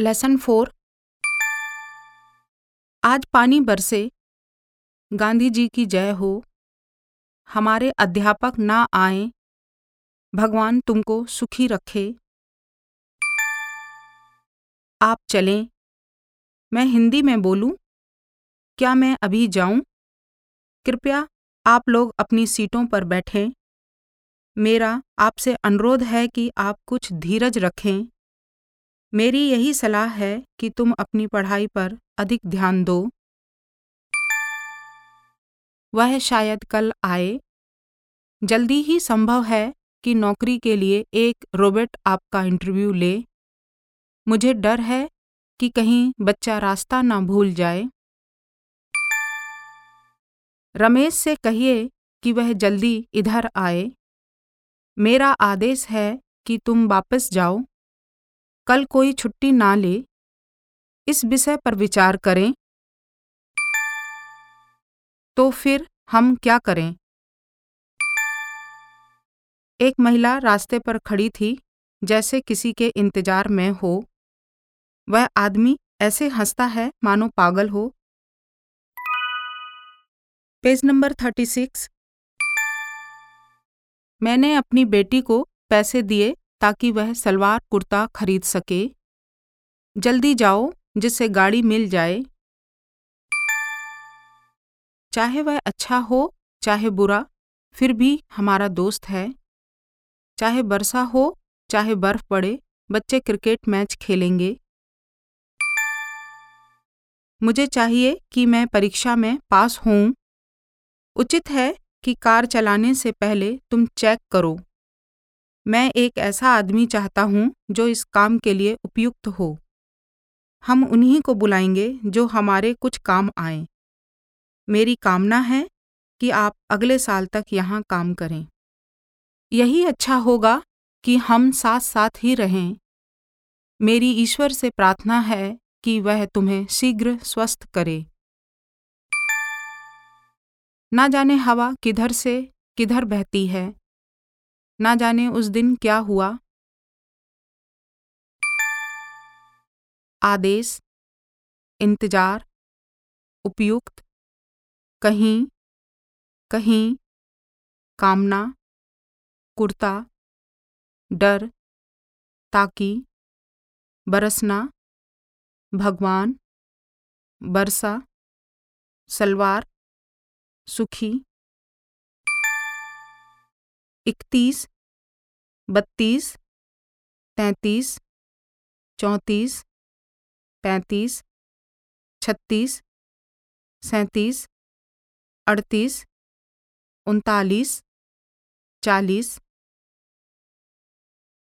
Lesson four आज पानी बरसे, गांधी जी की जय हो। हमारे अध्यापक ना आए, भगवान तुमको सुखी रखे। आप चलें। मैं हिंदी में बोलूँ? क्या मैं अभी जाऊँ? कृपया आप लोग अपनी सीटों पर बैठें। मेरा आपसे अनुरोध है कि आप कुछ धीरज रखें। मेरी यही सलाह है कि तुम अपनी पढ़ाई पर अधिक ध्यान दो। वह शायद कल आए। जल्दी ही संभव है कि नौकरी के लिए एक रोबोट आपका इंटरव्यू ले। मुझे डर है कि कहीं बच्चा रास्ता ना भूल जाए। रमेश से कहिए कि वह जल्दी इधर आए। मेरा आदेश है कि तुम वापस जाओ। कल कोई छुट्टी ना ले। इस विषय पर विचार करें। तो फिर हम क्या करें? एक महिला रास्ते पर खड़ी थी, जैसे किसी के इंतज़ार में हो। वह आदमी, ऐसे हंसता है, मानो पागल हो। Page number thirty six. मैंने अपनी बेटी को पैसे दिए ताकि वह सलवार कुर्ता खरीद सके। जल्दी जाओ, जिससे गाड़ी मिल जाए। चाहे वह अच्छा हो, चाहे बुरा, फिर भी हमारा दोस्त है। चाहे बरसा हो, चाहे बर्फ़ पड़े, बच्चे क्रिकेट मैच खेलेंगे। मुझे चाहिए कि मैं परीक्षा में पास होऊं। उचित है कि कार चलाने से पहले तुम चेक करो। मैं एक ऐसा आदमी चाहता हूँ जो इस काम के लिए उपयुक्त हो। हम उन्हीं को बुलाएँगे जो हमारे कुछ काम आए। मेरी कामना है कि आप अगले साल तक यहाँ काम करें। यही अच्छा होगा कि हम साथ साथ ही रहें। मेरी ईश्वर से प्रार्थना है कि वह तुम्हें शीघ्र स्वस्थ करे। ना जाने हवा किधर से किधर बहती है। ना जाने उस दिन क्या हुआ। आदेश, इंतज़ार, उपयुक्त, कहीं कहीं, कामना, कुर्ता, डर, ताकि, बरसना, भगवान, बरसा, सलवार सुखी। इकतीस बत्तीस तैंतीस चौंतीस पैंतीस छत्तीस सैंतीस अड़तीस उनतालीस चालीस।